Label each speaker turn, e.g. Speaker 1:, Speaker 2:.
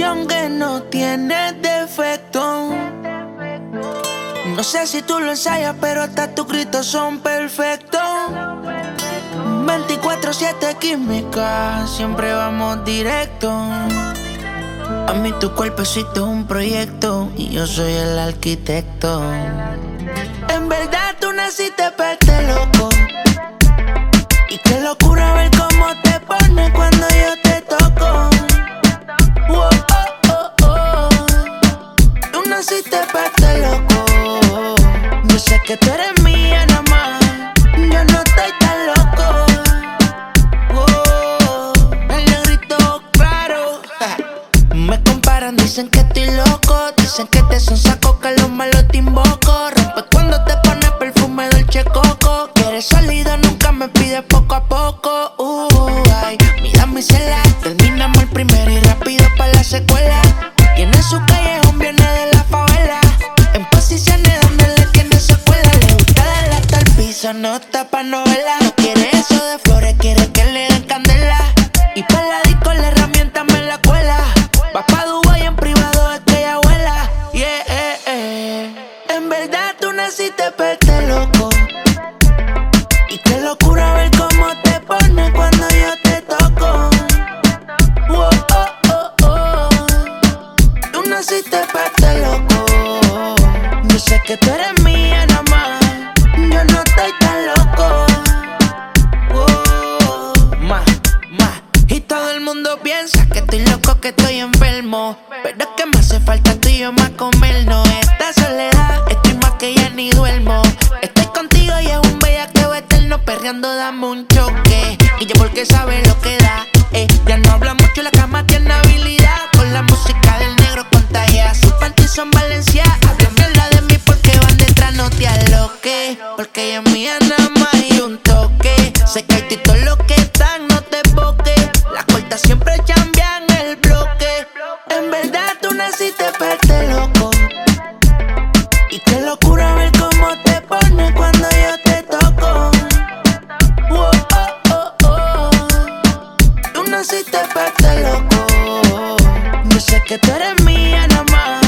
Speaker 1: que no tiene defecto. No sé si tú lo ensayas, pero hasta tus gritos son perfectos. 24-7 química, siempre vamos directo. A mí tu cuerpecito es un proyecto y yo soy el arquitecto. En verdad tú naciste para este loco. Y qué locura naciste para este loco. Yo sé que tú eres mía nada más. Yo no estoy tan loco. Oh, el negrito claro. Me comparan, dicen que estoy loco. Dicen que te son saco, que los malos te invoco. El piso, no está pa' novela. No quiere eso de flores, quiere que le den candela. Y pa' la disco la herramienta me la cuela. Va pa' Dubai en privado, es que ella vuela. Yeah, eh, eh. En verdad tú naciste pa' este loco. Y qué locura ver cómo te pone cuando yo te toco. Oh, oh, oh, oh. Tú naciste pa' este loco. Yo sé que tú eres mía nada El mundo piensa que estoy loco, que estoy enfermo. Pero es que me hace falta tú y yo más comernos. Esta soledad, estoy más que ya ni duermo. Estoy contigo y es un bellaqueo eterno. Perreando, dame un choque. Y yo porque sabe lo que da. Eh. Ya no habla mucho, la cama tiene habilidad. Con la música del negro contagia. Sus panties son valencia. Hablan mierda de mí porque van detrás, no te aloques. Porque ella es mía nada más y un toque. Se cae todo lo que están, no te boques. Siempre chambean el bloque. En verdad tú naciste para este loco. Y qué locura ver cómo te pones cuando yo te toco. Oh, oh, oh. Tú naciste para este loco. Yo sé que tú eres mía nada más.